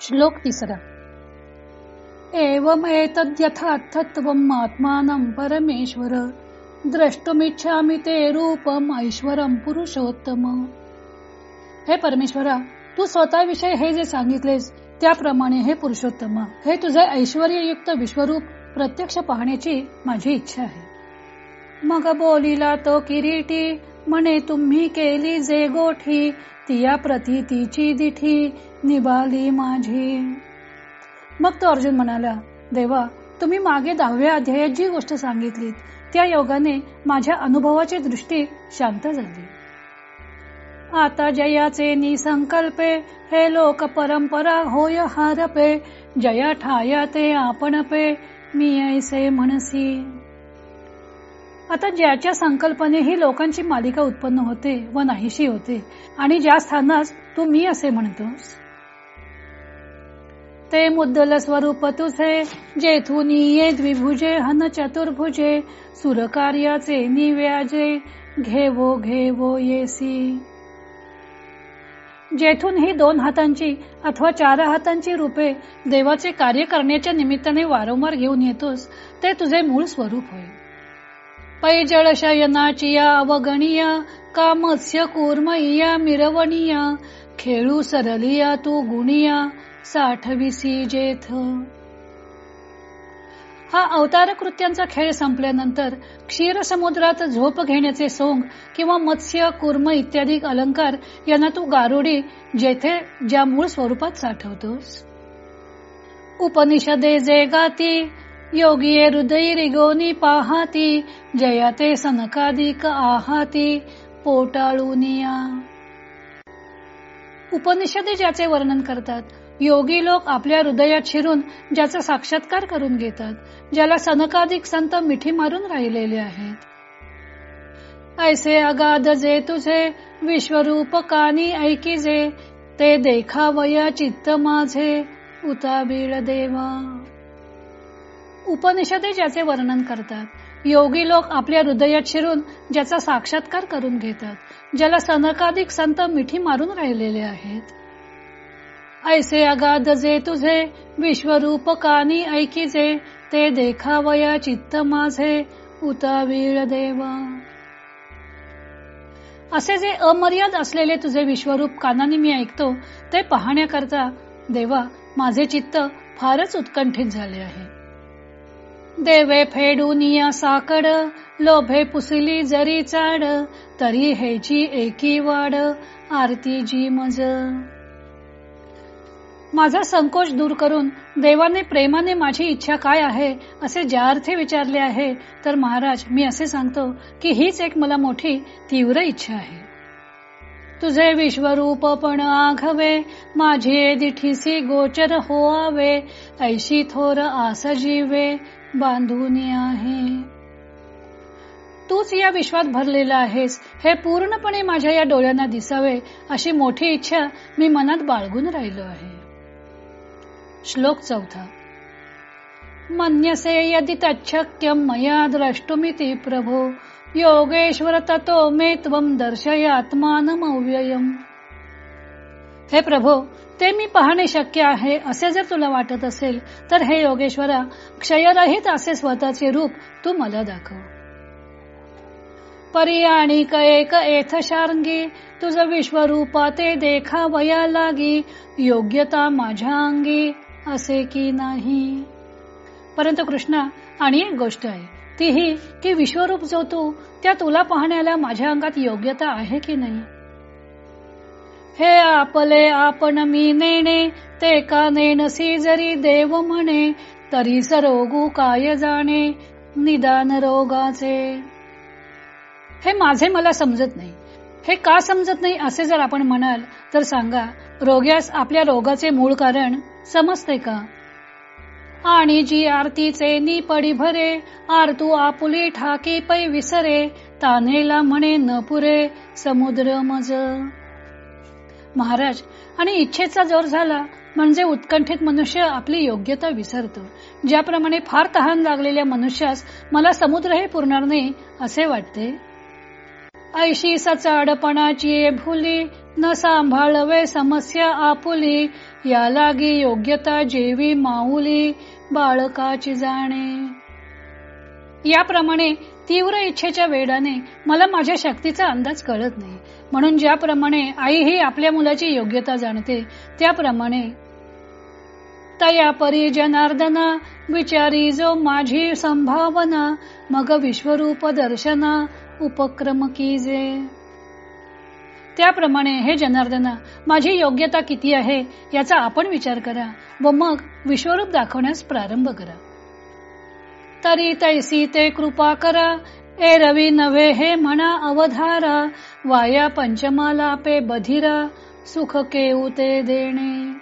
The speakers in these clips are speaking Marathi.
श्लोक तिसरा. एवमेतद्यथार्थत्वम् आत्मानं परमेश्वर. द्रष्टुमिच्छामि ते रूपम ऐश्वरम पुरुषोत्तम. हे परमेश्वरा तू स्वतःविषयी हे जे सांगितलेस त्याप्रमाणे हे पुरुषोत्तम. हे तुझे ऐश्वर्ययुक्त विश्वरूप प्रत्यक्ष पाहण्याची माझी इच्छा आहे. मग बोलिला तो किरीटी म्हणे तुम्ही केली जे गोठी तिया प्रतीची दिठी निभाली माझी. मग तो अर्जुन म्हणाला देवा तुम्ही मागे दहाव्या अध्यायात जी गोष्ट सांगितली त्या योगाने माझ्या अनुभवाची दृष्टी शांत झाली. आता जयाचे निसंकल्पे हे लोक परंपरा होय हारपे जया ठाया ते आपण पे मी ऐसे म्हणसी. आता ज्याच्या संकल्पने ही लोकांची मालिका उत्पन्न होते व नाहीशी होते. आणि ज्या स्थानास तू मी असे म्हणतोस. ते मुद्दल स्वरूप तुझे जेथून ये द्विभुजे हन चतुर्भुजे सुरकार्याचे निव्याजे घेवो घेवो येसी. जेथून ही दोन हातांची अथवा चार हातांची रूपे देवाचे कार्य करण्याच्या निमित्ताने वारंवार घेऊन येतोस ते तुझे मूळ स्वरूप होय. पैजळ शयनाची या अवगणिया का मत्स्य खेळू सरलिया तू गुणिया साठविसी जेथ. हा अवतार कृत्यांचा खेळ संपल्यानंतर क्षीर समुद्रात झोप घेण्याचे सोंग किंवा मत्स्य कुर्म इत्यादी अलंकार यांना तू गारुडी जेथे ज्या मूळ स्वरूपात साठवतोस. उपनिषदे जे गाती योगिये हृदय रिगोनी पाहाती जयते सनकादिक आहाती पोटाळूनिया। उपनिषदे ज्याचे वर्णन करतात योगी लोक आपल्या हृदयात शिरून ज्याचा साक्षात्कार करून घेतात ज्याला सनकाधिक संत मिठी मारून राहिलेले आहेत। ऐसे अगाध जे तुझे विश्वरूप कानी ऐकी जे ते देखावया चित्त माझे उताबीळ देवा। उपनिषदे ज्याचे वर्णन करतात. योगी लोक आपल्या हृदयात शिरून ज्याचा साक्षात्कार करून घेतात. ज्याला सनकाधिक संत मिठी मारून राहिलेले आहेत. ऐसे अगाध जे तुझे विश्वरूप कानी ऐकीचे ते देखावया चित्त माझे उतावीळ देवा. असे जे अमर्याद असलेले तुझे विश्वरूप कानाने मी ऐकतो ते पाहण्याकरता देवा माझे चित्त फारच उत्कंठित झाले आहे. देवे फेडूनिया साकड लोभे पुसली जरी चाड तरी हेची एकी वाड आरती जी मज. माझा संकोच दूर करून देवाने प्रेमाने माझी इच्छा काय आहे असे ज्या अर्थी विचारले आहे तर महाराज मी असे सांगतो की हीच एक मला मोठी तीव्र इच्छा आहे. तुझे विश्वरूप पण आघवे माझे दिठीसी गोचर होआवे ऐशी थोर आस जीवे बांधून आहे. तूच या विश्वात भरलेला आहेस. हे पूर्णपणे माझ्या या डोळ्यांना दिसावे अशी मोठी इच्छा मी मनात बाळगून राहिलो आहे. श्लोक चौथा. मन्यसे यदि तच्छक्यम मया द्रष्टुमिति प्रभो योगेश्वर ततो मे त्वम दर्शयात्मानमव्ययम. हे प्रभो ते मी पाहणे शक्य आहे असे जर तुला वाटत असेल तर हे योगेश्वरा क्षयरहित असे स्वतःचे रूप तू मला दाखव. परियाणिक एक एथ शार्ंगी तुझ विश्वरूपा ते देखावया लागी योग्यता माझ्या अंगी असे की नाही? परंतु कृष्णा आणि एक गोष्ट आहे तीही की विश्वरूप जो तू त्या तुला पाहण्याला माझ्या अंगात योग्यता आहे की नाही? हे आपले आपण मी नेणे ते का नेणसी जरी देव म्हणे तरी सरोगू काय जाणे निदान रोगाचे. हे माझे मला समजत नाही. हे का समजत नाही असे जर आपण म्हणाल तर सांगा रोग्यास आपल्या रोगाचे मूळ कारण समजते का? आणि जी आरतीचे नी पडी भरे आरतू आपुली ठाकी पै विसरे तानेला म्हणे न पुरे समुद्र मज. महाराज आणि इच्छेचा जोर झाला म्हणजे उत्कंठित मनुष्य आपली योग्यता विसरतो. ज्याप्रमाणे फार तहान लागलेल्या मनुष्यास मला समुद्रही पुरणार नाही असे वाटते. ऐशी सचाडपणाची भुली न सांभाळवे समस्या आपुली या लागी योग्यता जेवी माऊली बाळकाची जाणे. याप्रमाणे तीव्र इच्छेच्या वेडाने मला माझ्या शक्तीचा अंदाज कळत नाही. म्हणून ज्याप्रमाणे आई ही आपल्या मुलाची योग्यता जाणते त्याप्रमाणे तया परी जनार्दना विचारी जो माझी संभावना मग विश्वरूप दर्शना उपक्रम कीजे. त्याप्रमाणे हे जनार्दना माझी योग्यता किती आहे याचा आपण विचार करा व मग विश्वरूप दाखवण्यास प्रारंभ करा. तरी तैसी ते कृपा करा ए रवी नवे हे म्हणा अवधारा वाया पंचमाला पे बधिरा सुख केऊ ते देणे.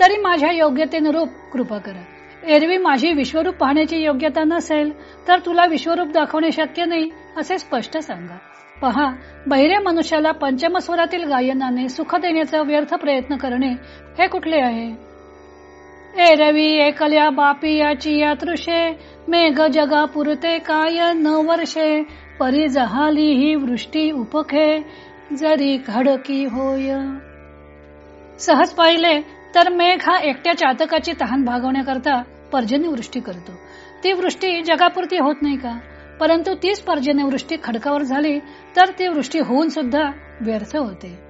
तरी माझ्या योग्यतेनुरूप कृपा करा. एरवी माझी विश्वरूप पाहण्याची योग्यता नसेल तर तुला विश्वरूप दाखवणे शक्य नाही असे स्पष्ट सांगा. पहा बहिरे मनुष्याला पंचमस्वरातील गायनाने सुख देण्याचा व्यर्थ प्रयत्न करणे हे कुठले आहे? एरवी एकल्या बापी याची या तृषे मेघ जगा पुरते काय न वर्षे. परी जहाली ही वृष्टी उपखे. जरी खडकी होय. सहज पाहिले तर मेघ हा एकट्या चातकाची तहान भागवण्याकरता पर्जन्यवृष्टी करतो. ती वृष्टी जगापुरती होत नाही का? परंतु तीच पर्जन्यवृष्टी खडकावर झाली तर ती वृष्टी होऊन सुद्धा व्यर्थ होते.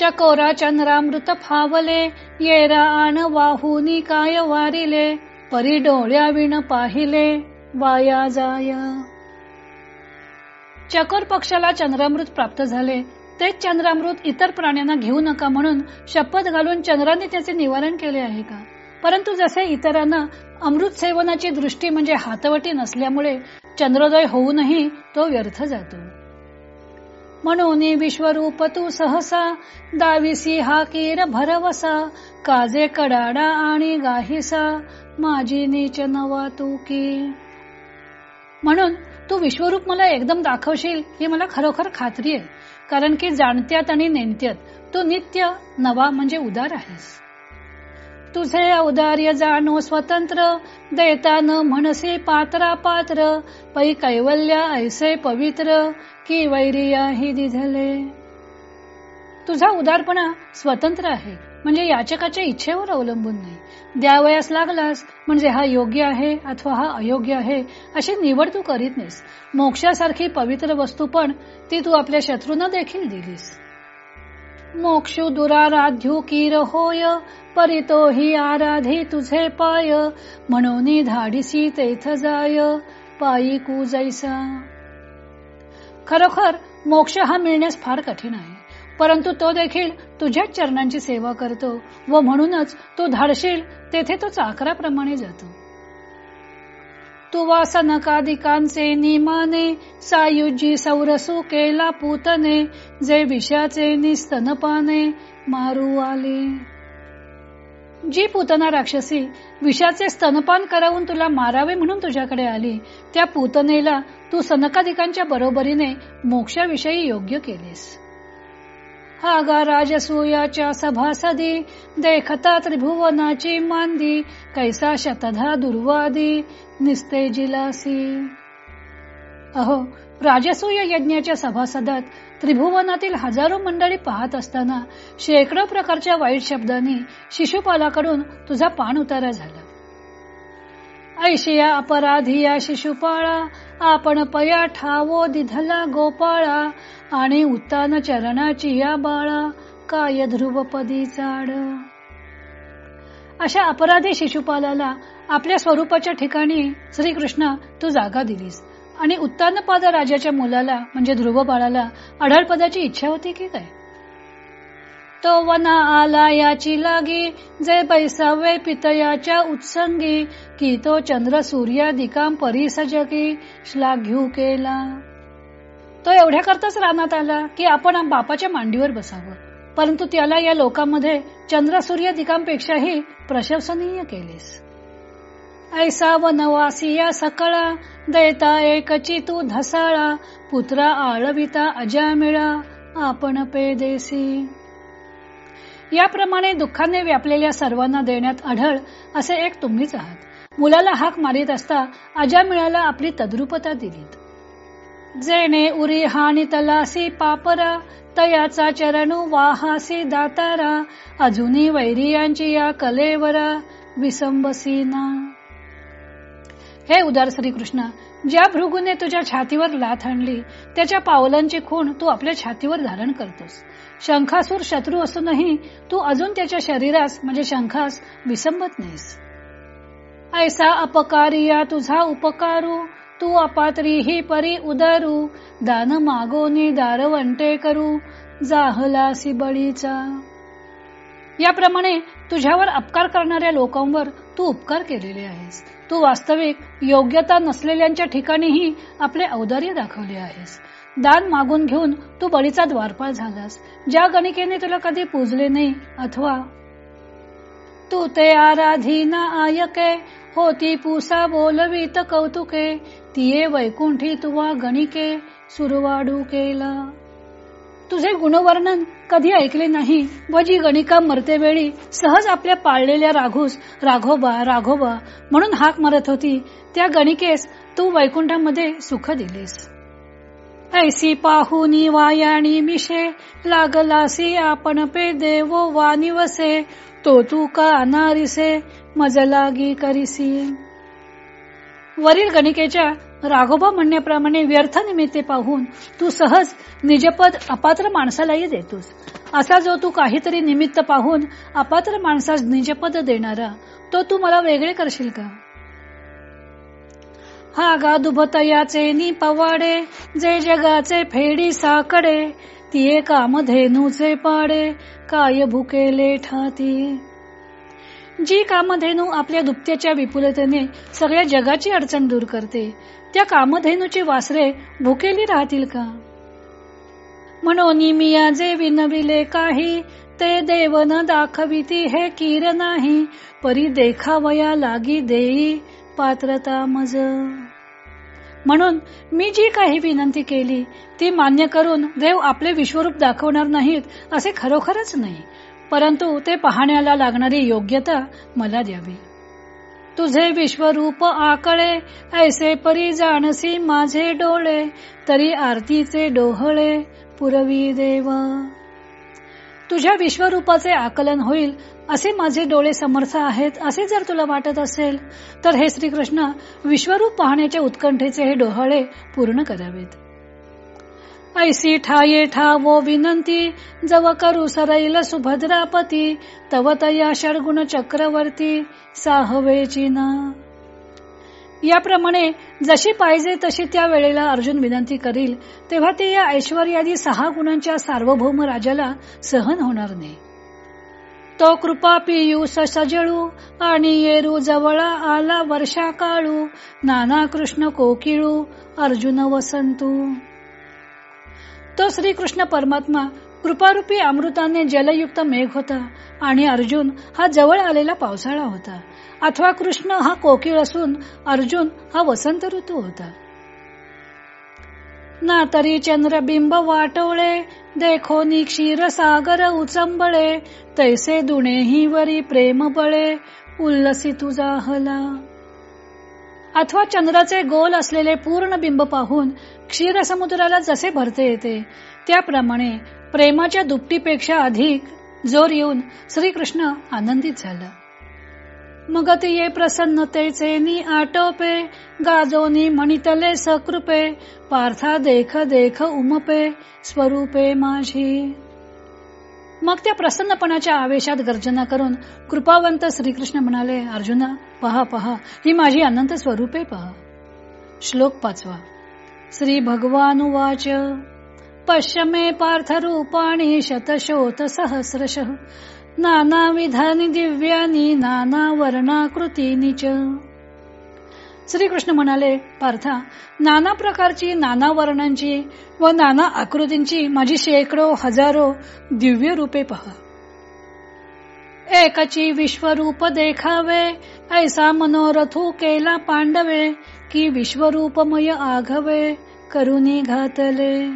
चकोरा चंद्रामृत फावले येरा आण वाहुनी काय वारिले परी डोळ्या विण पाहिले वाया जाय. चकोर पक्षाला चंद्रामृत प्राप्त झाले. तेच चंद्रामृत इतर प्राण्यांना घेऊ नका म्हणून शपथ घालून चंद्राने त्याचे निवारण केले आहे का? परंतु जसे इतरांना अमृत सेवनाची दृष्टी म्हणजे हातवटी नसल्यामुळे चंद्रोदय होऊनही तो व्यर्थ जातो. म्हणून विश्वरूप तू सहसा. दाविसी हा कीर भरवसा. काजे कडाडा आणि गाहिसा. माझी नीच नवा तू की. म्हणून तू विश्वरूप मला एकदम दाखवशील ही मला खरोखर खात्री आहे. कारण की जाणत्यात आणि नेमत्यात तू नित्य नवा म्हणजे उदार आहेस. तुझे औदार्य जाणो स्वतंत्र देतान म्हणसे पात्रा पात्र पै कैवल्य ऐसे पवित्र की वैरिया ही दिधले. तुझा उदारपणा स्वतंत्र आहे म्हणजे याचकाच्या इच्छेवर अवलंबून नाही. द्यावयास लागलास म्हणजे हा योग्य आहे अथवा हा अयोग्य आहे अशी निवड तू करीत नाहीस. मोक्षासारखी पवित्र वस्तू पण ती तू आपल्या शत्रूंना देखील दिलीस. मोक्षु दुराराध्यू कीर होय परितो ही आराधी तुझे पाय म्हणून धाडिसी तेथ जाय पायी कू जैसा. खरोखर मोक्ष हा मिळण्यास फार कठीण आहे परंतु तो देखील तुझ्याच चरणांची सेवा करतो व म्हणूनच तू धाडशील तेथे तो चाकराप्रमाणे जातो. वासनकादिकांचे निमाने सायुजी सौरसू केला पूतने जे विषाचे निस्तनपाने मारू आले. जी पूतना राक्षसी विषाचे स्तनपान करावून तुला मारावे म्हणून तुझ्याकडे आली त्या पूतनेला तू सनकादिकांच्या बरोबरीने मोक्षाविषयी योग्य केलेस. आगा राजसूयाच्या सभासदी देखता त्रिभुवनाची मांदी कैसा शतधा दुर्वादी निस्तेजिलासी. अहो राजसूय यज्ञाच्या सभासदात त्रिभुवनातील हजारो मंडळी पाहत असताना शेकडो प्रकारच्या वाईट शब्दांनी शिशुपालाकडून तुझा पान उतारा झाला. ऐशिया अपराधी या शिशुपाळा आपण पया ठावो दिधला गोपाळा आणि उत्तान चरणाची या बाळा काय ध्रुवपदी चाड. अशा अपराधी शिशुपालाला आपल्या स्वरूपाच्या ठिकाणी श्रीकृष्ण तू जागा दिलीस. आणि उत्तानपाद राजाच्या मुलाला म्हणजे ध्रुव बाळाला अढळपदाची इच्छा होती की काय? तो वना आला याची लागी जे बैसावे पितयाच्या उत्संगी की तो चंद्र सूर्यादिकाम परिसजगी श्लाघ्यू केला. तो एवढ्या करताच रानात आला की आपण बापाच्या मांडीवर बसावं. परंतु त्याला या लोकांमध्ये चंद्र सूर्य दिकांपेक्षाही प्रशंसनीय केलेस. ऐसा वनवासी या सकळा दैता एकची तू धसाळा पुत्रा आळविता अजामिळा आपण पेदेसी याप्रमाणे दुःखाने व्यापलेल्या सर्वांना देण्यात आढळ असे एक तुम्हीच आहात. मुलाला हाक मारित असता अजामिळाला आपली तद्रुपता दिलीत. जेणे उरी हानी तलासी पापरा तयाचा चरणू वाहासी दातारा अजूनी वैरियांची या कलेवरा विसंबसीना. हे उदार श्रीकृष्ण ज्या भृगूने तुझ्या छातीवर लाथ आणली त्याच्या पावलांची खूण तू आपल्या छातीवर धारण करतोस. शंखासूर शत्रू असूनही तू अजून त्याच्या शरीरास म्हणजे शंखास विसंबत नाहीस. ऐसा अपकारिया तुझा उपकारू तू अपात्री ही परी उदारू दान मागोनी दारवंटे करू जाहलासी बळीचा याप्रमाणे तुझ्यावर अपकार करणाऱ्या लोकांवर तू उपकार केलेले आहेस. तू वास्तविक योग्यता नसलेल्यांच्या ठिकाणीही आपले औदार्य दाखवले आहेस. दान मागून घेऊन तू बळीचा द्वारपाळ झालास. ज्या गणिकेने तुला कधी पूजले नाही अथवा तू ते आराधीना आयके होती पुसा बोलवीत कौतुके तिये वैकुंठी तुवा गणिके सुरवाडू केला. तुझे गुणवर्णन कधी ऐकले नाही व जी गणिका मरते वेळी सहज आपल्या पाळलेल्या राघूस राघोबा राघोबा म्हणून हाक मारत होती त्या गणिकेस तू वैकुंठामध्ये सुख दिलेस. ऐसी पाहुनी वायाणी मिशे लागलासी आपण पे देवो वानिवसे तो तू का अनारिसे मजलागी करिसी. वरील गणिकेच्या राघोबा म्हणण्याप्रमाणे व्यर्थ निमित्ते पाहून तू सहज निजपद अपात्र माणसालाही देतोस. असा जो तू काहीतरी निमित्त पाहून अपात्र माणसास निजपद देणारा तो तू मला वेगळे करशील का? हा गा दुभतयाचे नि पवाडे जे जगाचे फेडी साकडे तिये कामधेनूचे पाडे काय भुकेले ठाती जी कामधेनू आपल्या दुप्त्याच्या विपुलतेने सगळ्या जगाची अडचण दूर करते त्या कामधेनूची वासरे भुकेली राहतील का? म्हणून मिया जे विनविले काही ते देवन दाखविती हे कीर नाही परी देखावया लागी देई पात्रता मज. म्हणून मी जी काही विनंती केली ती मान्य करून देव आपले विश्वरूप दाखवणार नाहीत असे खरोखरच नाही. परंतु ते पाहण्याला लागणारी योग्यता मला द्यावी. तुझे विश्वरूप आकळे ऐसे परी जाणसी माझे डोळे तरी आरतीचे डोहळे पुरवी देव. तुझ्या विश्वरूपाचे आकलन होईल असे माझे डोळे समर्थ आहेत असे जर तुला वाटत असेल तर हे श्रीकृष्ण विश्वरूप पाहण्याच्या उत्कंठेचे हे डोहाळे पूर्ण करावेत. ऐसी ठाये ठावो विनंती जव करू सरैल सुभद्रापती तव तया षडगुण चक्रवर्ती साहवेची ना। याप्रमाणे जशी पाहिजे तशी त्या वेळेला अर्जुन विनंती करील तेव्हा ते या ऐश्वर्यादी सहा गुणांच्या सार्वभौम राजाला सहन होणार नाही. तो कृपा पियू सजळू आणि येरू जवळा आला वर्षा काळू नाना कृष्ण कोकिळू अर्जुन वसंतू. तो श्रीकृष्ण परमात्मा कृपारूपी अमृताने जलयुक्त मेघ होता आणि अर्जुन हा जवळ आलेला पावसाळा होता. अथवा कृष्ण हा कोकिळ असून अर्जुन हा वसंत ऋतू होता. ना तरी चंद्रबिंब वाटवळे देखो नि क्षीर सागर उचंबळे तैसे दुणेही वरी प्रेम बळे उल्लसी तुझा हला. अथवा चंद्राचे गोल असलेले पूर्ण बिंब पाहून क्षीर समुद्राला जसे भरते येते त्याप्रमाणे प्रेमाच्या दुपटीपेक्षा अधिक जोर येऊन श्रीकृष्ण आनंदित झाला. मग ये प्रसन्नतेचे नि आटोपे गाजोनी मणितले सकृपे पार्था देख देख उमपे स्वरूपे माझी. मग त्या प्रसन्नपणाच्या आवेशात गर्जना करून कृपावंत श्रीकृष्ण म्हणाले अर्जुना पहा पहा ही माझी अनंत स्वरूपे पहा. श्लोक पाचवा. श्री भगवान वाच पश्चिमे पार्थ रूपाणी शतशोत सहस्रश नाना विधानी दिव्यानी नाना वर्णाकृती च. श्रीकृष्ण म्हणाले पार्था नाना प्रकारची नाना वर्णांची व नाना आकृतींची माझी शेकडो हजारो दिव्य रूपे पहा. एकाची विश्वरूप देखावे ऐसा मनोरथू केला पांडवे की विश्वरूपमय आघवे करुनी घातले.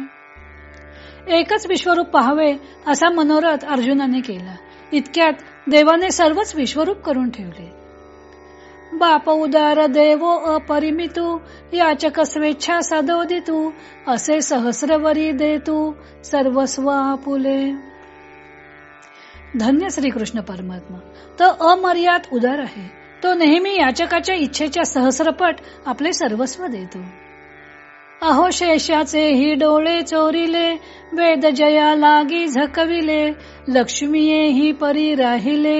एकच विश्वरूप पाहावे असा मनोरथ अर्जुनाने केला. इतक्यात देवाने सर्वच विश्वरूप करून ठेवले. बाप उदार देवो अपरिमितू याचक स्वेच्छा सदोदितू असे सहस्रवरी देतू सर्वस्व आपुले धन्य श्रीकृष्ण परमात्मा तो अमर्याद उदार आहे. तो नेहमी याचकाच्या इच्छेच्या सहस्रपट आपले सर्वस्व देतो. अहो शेषाचे ही डोळे चोरिले वेद जया लागी झकविले लक्ष्मीये ही परी राहिले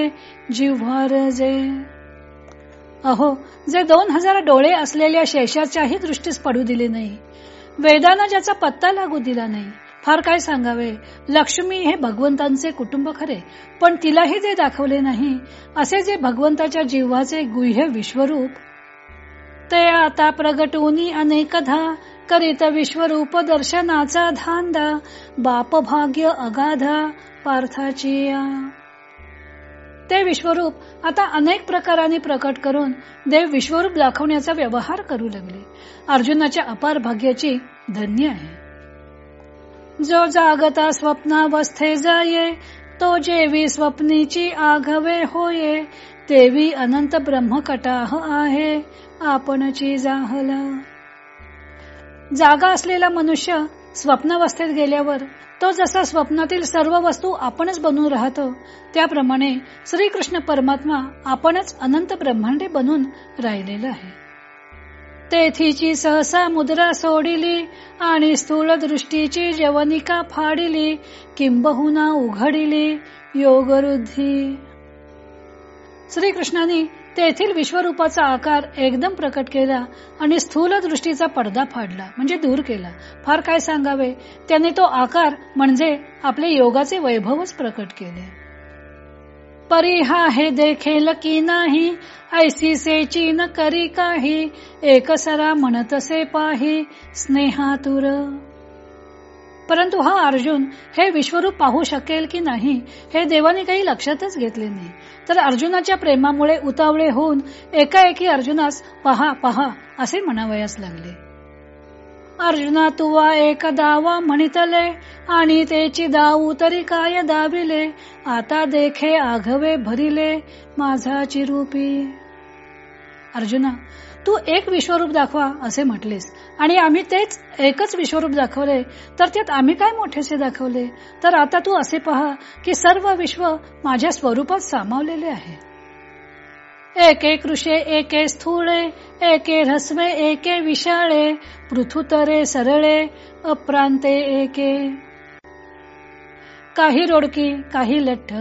जिव्हारजे अहो जे दोन हजार डोळे असलेल्या शेषाच्याही दृष्टीस पडू दिले नाही. वेदांना ज्याचा पत्ता लागू दिला नाही फार काय सांगावे? लक्ष्मी हे भगवंतांचे कुटुंब खरे पण तिलाही ते दाखवले नाही असे जे भगवंताच्या जीवाचे गुह्य विश्वरूप ते आता प्रगटूनी अनेकधा करीत विश्वरूप दर्शनाचा धांदा बाप भाग्य अगाधा पार्थाची ते विश्वरूप आता अनेक प्रकाराने प्रकट करून देव विश्वरूप दाखवण्याचा व्यवहार करू लागले. अर्जुनाच्या अपार भाग्याची धन्य आहे. जो जागता स्वप्नावस्थे जाये तो जेवी स्वप्नीची आघवे होये तेवी अनंत ब्रह्मकटाह आहे आपणची जाहला. जागा असलेला मनुष्य स्वप्नावस्थेत गेल्यावर तो जसा स्वप्नातील सर्व वस्तू आपणच बनवून राहतो त्याप्रमाणे श्रीकृष्ण परमात्मा आपणच अनंत ब्रह्मांडे बनून राहिलेला आहे. तेथीची सहसा मुद्रा सोडिली आणि स्थूल दृष्टीची जवनिका फाडिली किंबहुना उघडिली योगरुद्धी. श्रीकृष्णाने तेथील विश्वरूपाचा आकार एकदम प्रकट केला आणि स्थूल दृष्टीचा पडदा फाडला म्हणजे दूर केला. फार काय सांगावे? त्याने तो आकार म्हणजे आपले योगाचे वैभवच प्रकट केले. परिहा हे देखेल की नाही ऐसी सेची न करी काही एकसरा म्हणतसे पाही स्नेहातुर परंतु हा अर्जुन हे विश्वरूप पाहू शकेल की नाही हे देवाने काही लक्षातच घेतले नाही. तर अर्जुनाच्या प्रेमामुळे उतावळे होऊन एकाएकी अर्जुनास पहा पहा असे म्हणावयास लागले. अर्जुना तुवा एक दावा म्हणितले आणि तेची दाऊ तरी काय दाविले आता देखे आघवे भरिले माझा चिरूपी. अर्जुना तू एक विश्वरूप दाखवा असे म्हटलेस. आणि आम्ही तेच एकच विश्वरूप दाखवले. तर त्यात आम्ही काय मोठेसे दाखवले? तर आता तू असे पहा की सर्व विश्व माझ्या स्वरूपात सामावलेले आहे. एके कृषे एके स्थूळे एके रस्वे एके विशाळे पृथुतरे सरळे अप्रांते एके. काही रोडकी काही लठ्ठ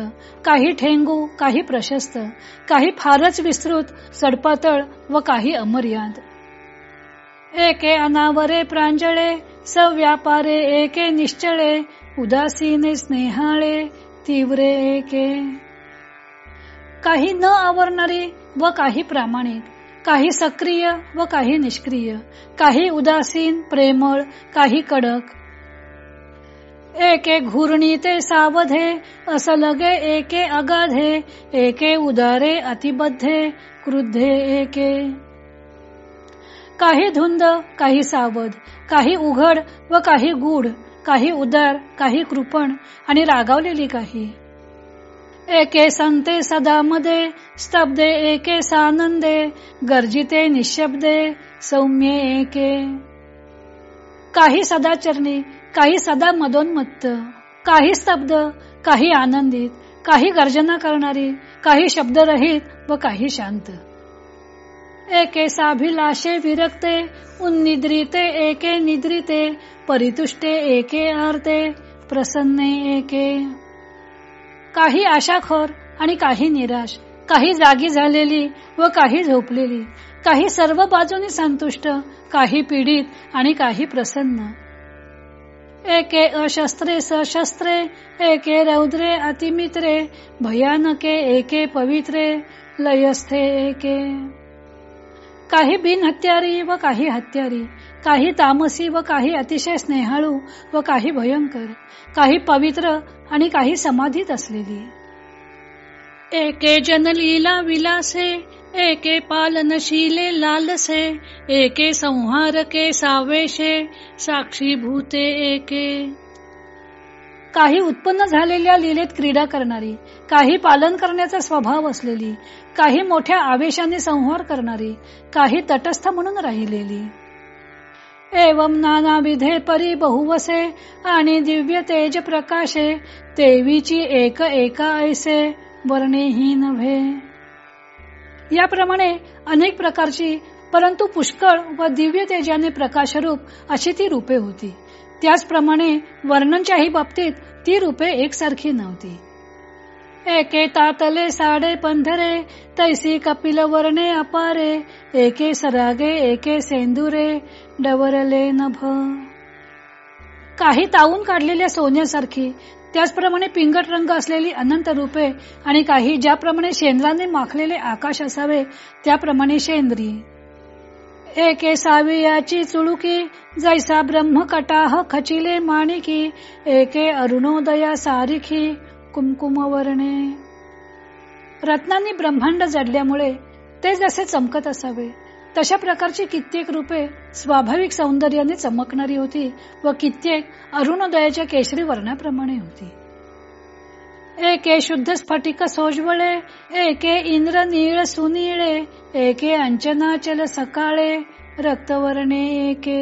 काही ठेंगू काही प्रशस्त काही फारच विस्तृत सडपातळ व काही अमर्याद. एके अनावरे प्रांजळे सव्यापारे एके निश्चळे उदासीने स्नेहाळे तीव्रे एके. काही न आवरणारी व काही प्रामाणिक काही सक्रिय व काही निष्क्रिय काही उदासीन प्रेमळ काही कडक एके घुरणी ते सावधे असलगे एके अगाधे एके उदारे अतिबद्धे क्रुद्धे एके. काही धुंद काही सावध काही उघड व काही गूढ काही उदार काही कृपण आणि रागावलेली काही. एके संते सदामध्ये स्तब्धे एके सानंदे गर्जिते निशब्दे सौम्ये एके. काही सदाचरणी काही सदा मदोन्मत्त काही स्तब्ध काही आनंदित काही गर्जना करणारी काही शब्दरहित व काही शांत. एके साभिलाषे विरक्ते उन्निद्रिते एके निद्रिते परितुष्टे एके आरते प्रसन्ने एके. काही आशाखोर आणि काही निराश काही जागी झालेली व काही झोपलेली काही सर्व बाजूनी संतुष्ट काही पीडित आणि काही प्रसन्न. एके अशस्त्रे सशस्त्रे एके रौद्रे अतिमित्रे भयानके एके पवित्रे लयस्थे एके। काही बिनहत्यारी व काही हत्यारी काही तामसी व काही अतिशय स्नेहाळू व काही भयंकर काही पवित्र आणि काही समाधीत असलेली। एके जनलीला विलासे एके पालनशीले लालसे एके संहारके सावेशे साक्षी भूते एके. काही उत्पन्न झालेल्या लिलेत क्रीडा करणारी काही पालन करण्याचा स्वभाव असलेली काही मोठ्या आवेशाने संहार करणारी काही तटस्थ म्हणून राहिलेली. एवं नाना विधे परी बहुवसे आणि दिव्य तेज प्रकाशे देवीची एक एका ऐसे वर्णेही नव्हे याप्रमाणे अनेक प्रकारची परंतु पुष्कळ व दिव्य तेजाने प्रकाशरूप अशी ती रूपे होती. त्याचप्रमाणे वर्णनच्याही बाबतीत ती रूपे एकसारखी नव्हती. एके तातले साडे पंधरे तैसी कपिल वर्णे अपारे एके सरागे एके सेंदुरे डवरले नभ. काही तावून काढलेल्या सोन्यासारखी त्याचप्रमाणे पिंगट रंग असलेली अनंत रूपे आणि काही ज्याप्रमाणे शेंद्राने माखलेले आकाश असावे त्याप्रमाणे शेंद्री. एके सावियाची चुळुकी जैसा ब्रह्म कटाह खचिले माणिकी एके अरुणोदया सारिखी कुमकुमवर्णे. रत्नांनी ब्रह्मांड जडल्यामुळे ते जसे चमकत असावे तशा प्रकारची कित्येक रूपे स्वाभाविक सौंदर्याने चमकणारी होती व कित्येक अरुणोदयाच्या केशरी वर्णाप्रमाणे होती. एके शुद्ध स्फटिक सोजवळे एके इंद्र नीळ सुनीळे एके अंचनाचल सकाळे रक्तवर्णे एके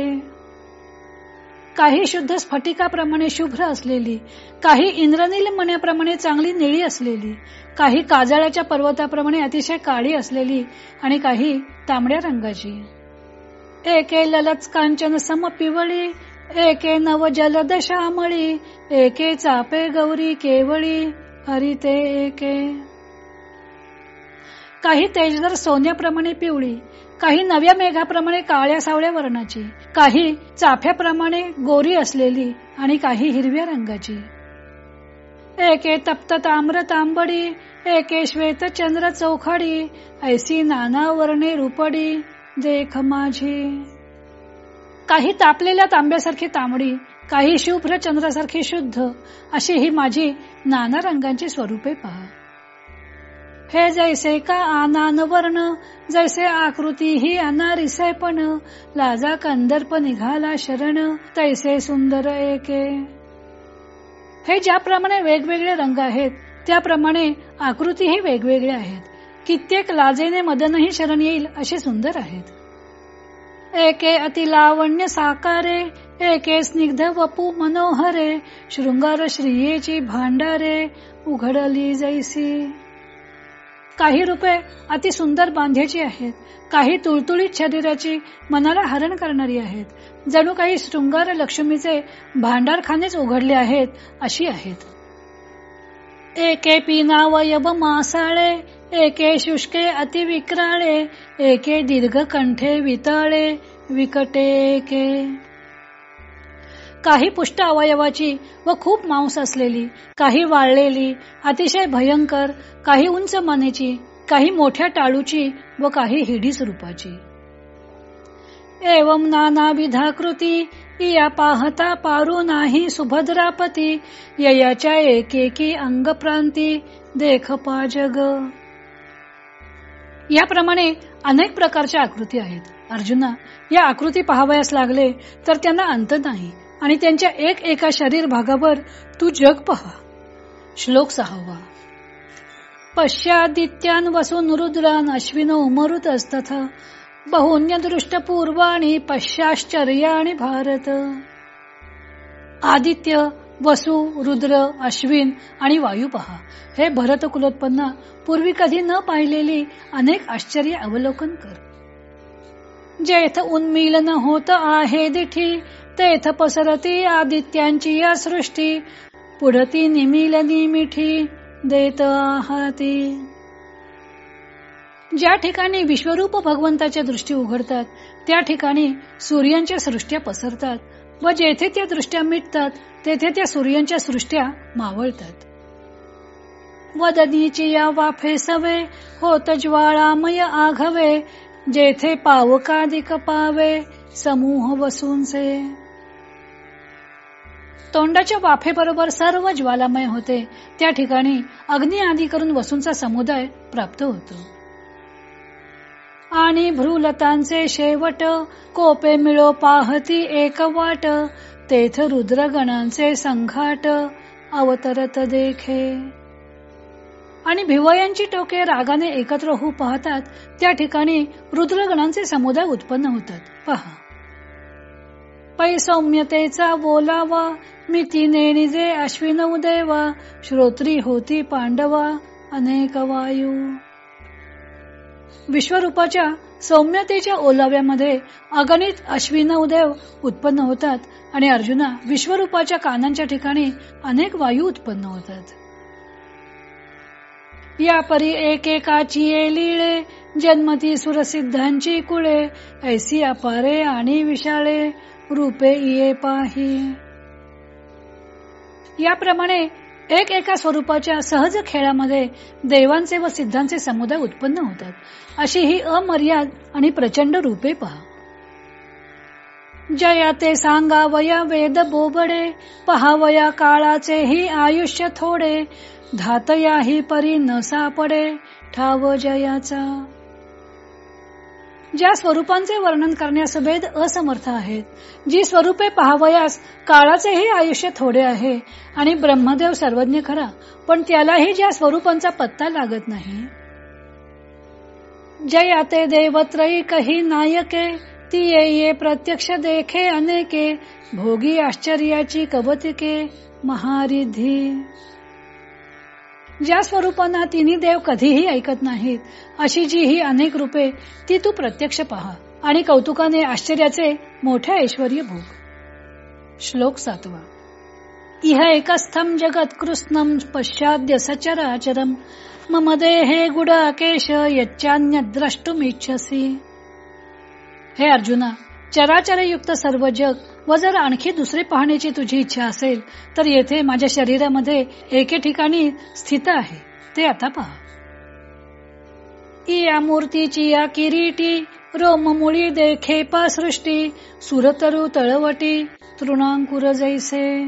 काही शुद्ध स्फटिकाप्रमाणे शुभ्र असलेली काही इंद्रनील मण्याप्रमाणे चांगली निळी असलेली काही काजळाच्या पर्वताप्रमाणे अतिशय काळी असलेली आणि काही तांबड्या रंगाची. एके ललच कांचन सम पिवळी एके नव जलद श्यामळी एके चापे गौरी केवळी हरिते एके. काही तेजदर सोन्याप्रमाणे पिवळी काही नव्या मेघाप्रमाणे काळ्या सावळ्या वर्णाची काही चाफ्याप्रमाणे गोरी असलेली आणि काही हिरव्या रंगाची. एके तप्त ताम्र तांबडी एके श्वेत चंद्र चौखडी ऐसी नाना वर्णे रुपडी देख माझी. काही तापलेल्या तांब्यासारखी तांबडी काही शुभ्र चंद्रासारखी शुद्ध अशी ही माझी नाना रंगांची स्वरूपे पहा. हे जैसे का आनान वर्ण जैसे आकृती ही अनारिसे पण लाजा कंदर्प निघाला शरण तैसे सुंदर एके. हे ज्याप्रमाणे वेगवेगळे रंग आहेत त्याप्रमाणे आकृतीही वेगवेगळ्या आहेत. कित्येक लाजेने मदनही शरण येईल असे सुंदर आहेत. एके अति लावण्य साकारे एके स्निग्ध वपू मनोहरे शृंगार श्रियेची भांडारे उघडली जैसी. काही रूपे अति सुंदर बांध्याची आहेत काही तुळतुळीत शरीराची मनाला हरण करणारी आहेत जणू काही शृंगार लक्ष्मीचे भांडारखानेच उघडले आहेत अशी आहेत. एके पिनावयव मासाळे एके शुष्के अति विक्राळे एके दीर्घ कंठे विताळे विकटे एके काही पुष्ट अवयवाची व खूप मांस असलेली काही वाळलेली अतिशय भयंकर काही उंच मानेची काही मोठ्या टाळूची व काही हिडीस रूपाची एवं नानाविधा कृती या पाहता पारू नाही सुभद्रापती ययाच्या एकेकी अंग प्रांती देख पाजग याप्रमाणे अनेक प्रकारच्या आकृती आहेत. अर्जुना या आकृती पाहावयास लागले तर त्यांना अंत नाही. आणि त्यांच्या एक एका शरीर भागावर तू जग पहा. श्लोक सहावा. पश्चादित्यान वसून रुद्रान अश्विन उमरुत असतथ बहुन्य दृष्ट पूर्वाणी पश्चाश्चर्याणी भारत. आदित्य वसु रुद्र अश्विन आणि वायू पहा. हे भरत कुलोत्पन्न पूर्वी कधी न पाहिलेली अनेक आश्चर्य अवलोकन कर. जेथ उन्मीलन होत आहे दिठी तेथ पसरती आदित्यांची या सृष्टी. पुढती निमिलनी मिठी देत आहाती. ज्या ठिकाणी विश्वरूप भगवंताच्या दृष्टी उघडतात त्या ठिकाणी सूर्यांच्या सृष्ट्या पसरतात व जेथे त्या दृष्ट्या मिटतात तेथे त्या सूर्यांच्या सृष्ट्या मावळतात. वदनीची या वाफे सवे होत ज्वाळामय आघवे जेथे पावकादिक पावे समूह वसूंचे तोंडाच्या वाफेबरोबर सर्व ज्वालामय होते. त्या ठिकाणी अग्नि आदी करून वसूंचा समुदाय प्राप्त होतो. आणि भ्रूलतांचे शेवट कोपे मिळो पाहती एक वाट. तेथ रुद्रगणांचे संघाट अवतरत देखे. आणि भिवयांची टोके रागाने एकत्र होऊ पाहतात. त्या ठिकाणी रुद्रगणांचे समुदाय उत्पन्न होतात. पहा. पै सौम्यतेचा बोलावा. मितीने निजे अश्विन उदैवा श्रोत्री होती पांडवा अनेक वायू. विश्वरूपाच्या सौम्यतेच्या ओलाव्यामध्ये अगणित अश्विन उदैव उत्पन्न होतात आणि अर्जुना विश्वरूपाच्या कानांच्या ठिकाणी अनेक वायू उत्पन्न होतात. या परी एकेकाची लिळे लीळे जन्मती सुरसिद्धांची कुळे ऐसी अपारे आणि विशाळे रूपे ये पाही. याप्रमाणे एक एका स्वरूपाच्या सहज खेळामध्ये देवांचे व सिद्धांचे समुदाय उत्पन्न होतात. अशी ही अमर्याद आणि प्रचंड रूपे पहा. जया ते सांगावया वेद बोबडे पहावया काळाचे ही आयुष्य थोडे धातया ही परी न सापडे ठाव जयाचा. ज्या स्वरूपांचे वर्णन करण्यास वेद असमर्थ आहेत. जी स्वरूपे पाहावयास काळाचेही आयुष्य थोडे आहे आणि ब्रह्मदेव सर्वज्ञ खरा पण त्यालाही ज्या स्वरूपांचा पत्ता लागत नाही. जयाते देवत्रयी कही नायके ती ये ये प्रत्यक्ष देखे अनेके भोगी आश्चर्याची कवतिके महारिधी। ज्या स्वरूपांना तिन्ही देव कधीही ऐकत नाहीत अशी जी ही अनेक रूपे ती तू प्रत्यक्ष पहा आणि कौतुकाने आश्चर्याचे मोठे ऐश्वर भोग. श्लोक सातवा. इह एकस्थम जगत कृष्णम पश्चाद्य सचराचरम मम देहे गुडाकेश यच्चान्य द्रष्टुमिच्छसी हे अर्जुना चराचरयुक्त सर्व जग व जर आणखी दुसरे पाहण्याची तुझी इच्छा असेल तर येथे माझ्या शरीरामध्ये एके ठिकाणी स्थित आहे. ते आता पहा. या मूर्तीची या किरीटी रोममुळी देखे सृष्टी सुरतरु तळवटी तृणांकुर जैसे.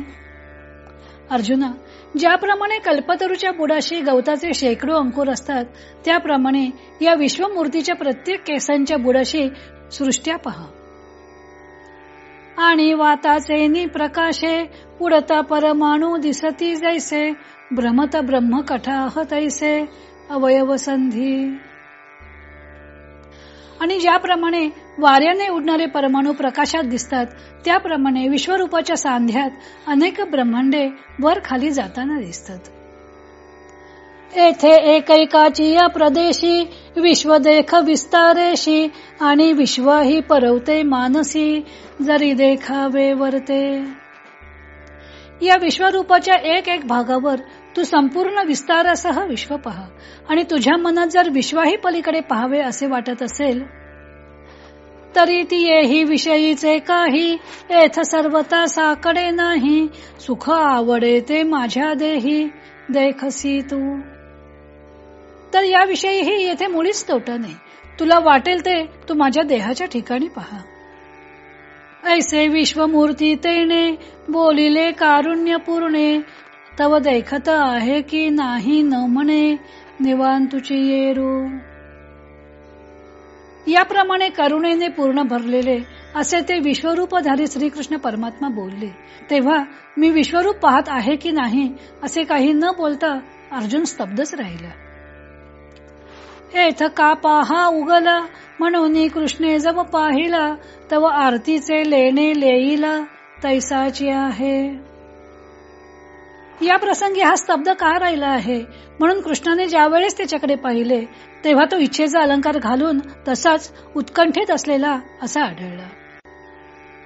अर्जुना ज्याप्रमाणे कल्पतरूच्या बुडाशी गवताचे शेकडो अंकुर असतात त्याप्रमाणे या विश्वमूर्तीच्या प्रत्येक केसांच्या बुडाशी सृष्ट्या पहा. आणि वाताचे नि प्रकाशे उडता परमाणू दिसती जैसे भ्रमत ब्रह्म कठाह तैसे अवयव संधी. आणि ज्याप्रमाणे वाऱ्याने उडणारे परमाणू प्रकाशात दिसतात त्याप्रमाणे विश्वरूपाच्या सांध्यात अनेक ब्रह्मांडे वर खाली जाताना दिसतात. येथे एकैकाची या प्रदेशी विश्व देख विस्तारेशी आणि विश्व ही परवते मानसी जरी देखावे वरते. या विश्वरूपाच्या एक एक भागावर तू संपूर्ण विस्तारासह विश्व पहा. आणि तुझ्या मनात जर विश्वाही पलीकडे पहावे असे वाटत असेल तरी ती येही विषयीचे काही एथ सर्वता साकडे नाही. सुख आवडे ते माझ्या देही देखसी तू. तर याविषयीही येथे मुळीच तोटा नाही. तुला वाटेल ते तू माझ्या देहाच्या ठिकाणी पहा. ऐसे विश्वमूर्ती तेने बोलिले कारुण्य पूर्णे तव देखत आहे की नाही न म्हणे निवांतुची येरू याप्रमाणे करुणेने पूर्ण भरलेले असे ते विश्वरूपधारी श्रीकृष्ण परमात्मा बोलले. तेव्हा मी विश्वरूप पाहत आहे की नाही असे काही न बोलता अर्जुन स्तब्धच राहिला. एथ का पाहा उगला म्हणून कृष्णे जब पाहिला तव आरतीचे लेणे लेईला तैसाची आहे. या प्रसंगी हा स्तब्ध का राहिला आहे? म्हणून कृष्णाने ज्यावेळेस त्याच्याकडे पाहिले तेव्हा तो इच्छेचा अलंकार घालून तसाच उत्कंठेत असलेला असा आढळला.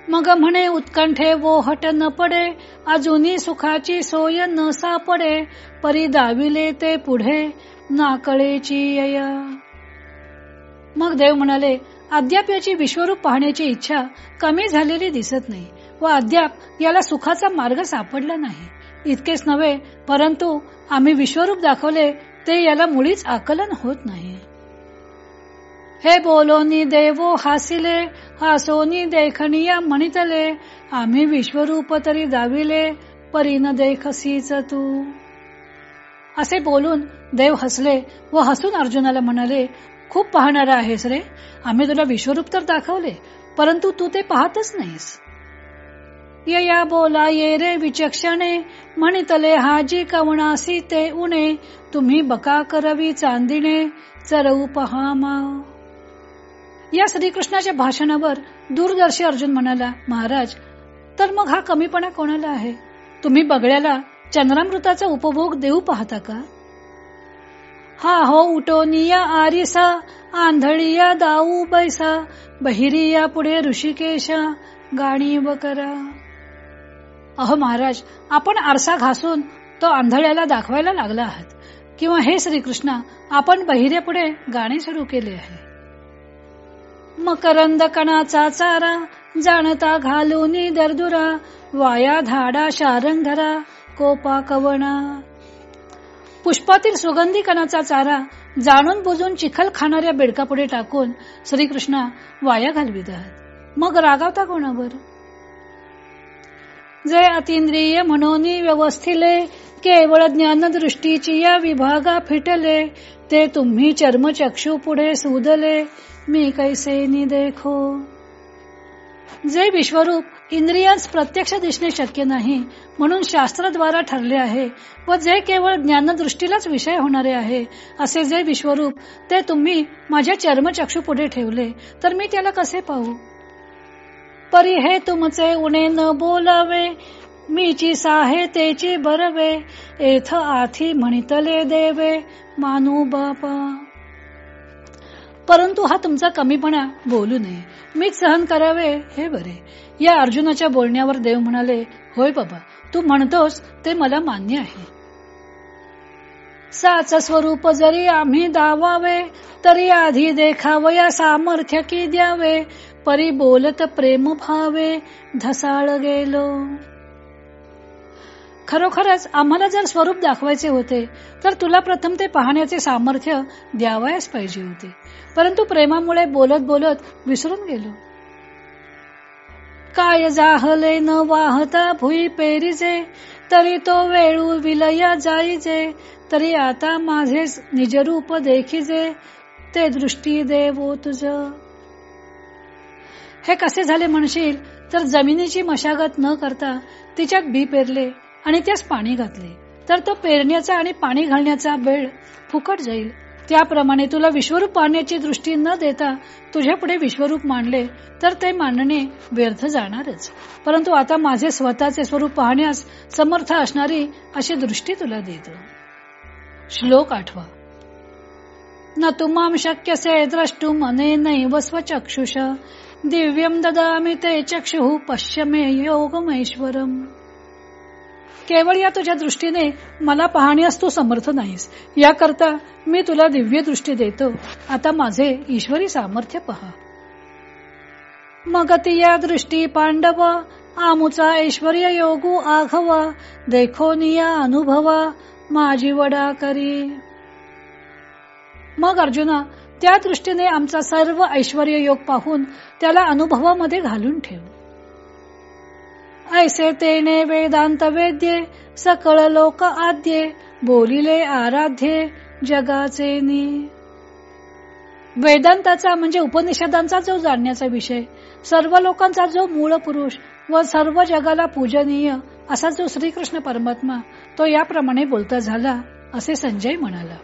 मग म्हणे उत्कंठे वो हट न पडे अजूनही सुखाची सोय न सापडे परी दाविले ते पुढे नाकळेची यय. मग देव म्हणाले अद्याप याची विश्वरूप पाहण्याची इच्छा कमी झालेली दिसत नाही व अद्याप याला सुखाचा मार्ग सापडला नाही. इतकेच नव्हे परंतु आम्ही विश्वरूप दाखवले ते याला मुळीच आकलन होत नाही. हे बोलोनी देवो हासिले हासोनी देखणीया म्हणितले आम्ही विश्वरूप तरी दाविले परीन देखसीच तू. असे बोलून देव हसले व हसून अर्जुनाला म्हणाले खूप पाहणारा आहेस रे. आम्ही तुला विश्वरूप तर दाखवले परंतु तू ते पाहतच नाहीस. यया बोला ये रे विचक्षणे. म्हणितले हाजी कवणासी ते उणे. तुम्ही बका करवी चांदिणे. चरऊ पहामा या श्रीकृष्णाच्या भाषणावर दूरदर्शी अर्जुन म्हणाला महाराज तर मग हा कमीपणा कोणाला आहे? तुम्ही बगड्याला चंद्रामृताचा उपभोग देऊ पाहता का? हा हो उटोनिया आरिसा आंधळिया दाऊ बैसा बहिरिया पुढे ऋषिकेशा गाणी बकरा अहो महाराज आपण आरसा घासून तो आंधळ्याला दाखवायला लागला आहात. किंवा हे श्रीकृष्णा आपण बहिरे पुढे गाणे सुरू केले आहे. मकरंद कणाचा चारा जाणता घालून दरदुरा वाया धाडा शारंगरा कोपा कवणा पुष्पातील सुगंधी कणाचा चारा जाणून बुजून चिखल खाणाऱ्या बेडकापुढे टाकून श्रीकृष्णा वाया घालवित मग रागावता कोणावर? जे अतिंद्रिय म्हणून व्यवस्थिले केवळ ज्ञानदृष्टीची या विभागा फिटले ते तुम्ही चर्मचक्षू पुढे सुदले मी कैसे नि देखो. जे विश्वरूप इंद्रियांस प्रत्यक्ष दिसणे शक्य नाही म्हणून शास्त्राद्वारा ठरले आहे. व जे केवळ ज्ञानदृष्टीलाच विषय होणारे आहे असे जे विश्वरूप ते तुम्ही माझ्या चर्मचक्षू पुढे ठेवले तर मी त्याला कसे पाहू? परी हे तुमचे उणे न बोलावे मीची साहे तेची बरवे एथ आथी म्हणितले देवे मानू बापा. परंतु हा तुमचा कमीपणा बोलू नये मीच सहन करावे हे बरे. या अर्जुनाच्या बोलण्यावर देव म्हणाले होय बाबा तू म्हणतोस ते मला मान्य आहे. साच स्वरूप जरी आम्ही दावावे तरी आधी देखावया सामर्थ्य की द्यावे परी बोलत प्रेम भावे धसाळ गेलो. खरोखरच आम्हाला जर स्वरूप दाखवायचे होते तर तुला प्रथम ते पाहण्याचे सामर्थ्य द्यावयास पाहिजे होते. परंतु प्रेमामुळे बोलत बोलत विसरून गेलो. काय जाहले न वाहता भुई पेरीचे तरी तो वेळू विलया जाईजे तरी आता माझे निजरूप देखीचे ते दृष्टी देवो तुझ. हे कसे झाले म्हणशील तर जमिनीची मशागत न करता तिच्यात बी पेरले आणि त्यास पाणी घातले. तर तो पेरण्याचा आणि पाणी घालण्याचा वेळ फुकट जाईल. त्याप्रमाणे तुला विश्वरूप पाहण्याची दृष्टी न देता तुझ्या पुढे विश्वरूप मांडले तर ते मांडणे व्यर्थ जाणारच. परंतु आता माझे स्वतःचे स्वरूप पाहण्यास समर्थ असणारी अशी दृष्टी तुला देतो. श्लोक आठवा. न तुमाम शक्यसे द्रष्टुम अनेनैव स्वचक्षुष. दिव्यम ददामि ते चक्षु पश्चिमे योगमेश्वरम. केवळ या तुझ्या दृष्टीने मला पाहण्यास तू समर्थ नाहीस. याकरता मी तुला दिव्य दृष्टी देतो. आता माझे ईश्वरी सामर्थ्य पहा. मग ती या दृष्टी पांडव आमुचा ऐश्वर्य योगू आघवा देखोनिया अनुभवा माझी वडा करी. मग अर्जुना त्या दृष्टीने आमचा सर्व ऐश्वर्य योग पाहून त्याला अनुभवामध्ये घालून ठेव. ऐसे तेने वेदांत वेद्ये सकळ लोक आद्ये बोलिले आराध्ये जगाचे नी. वेदांताचा म्हणजे उपनिषदांचा जो जाणण्याचा विषय सर्व लोकांचा जो मूळ पुरुष व सर्व जगाला पूजनीय असा जो श्रीकृष्ण परमात्मा तो याप्रमाणे बोलता झाला असे संजय म्हणाला.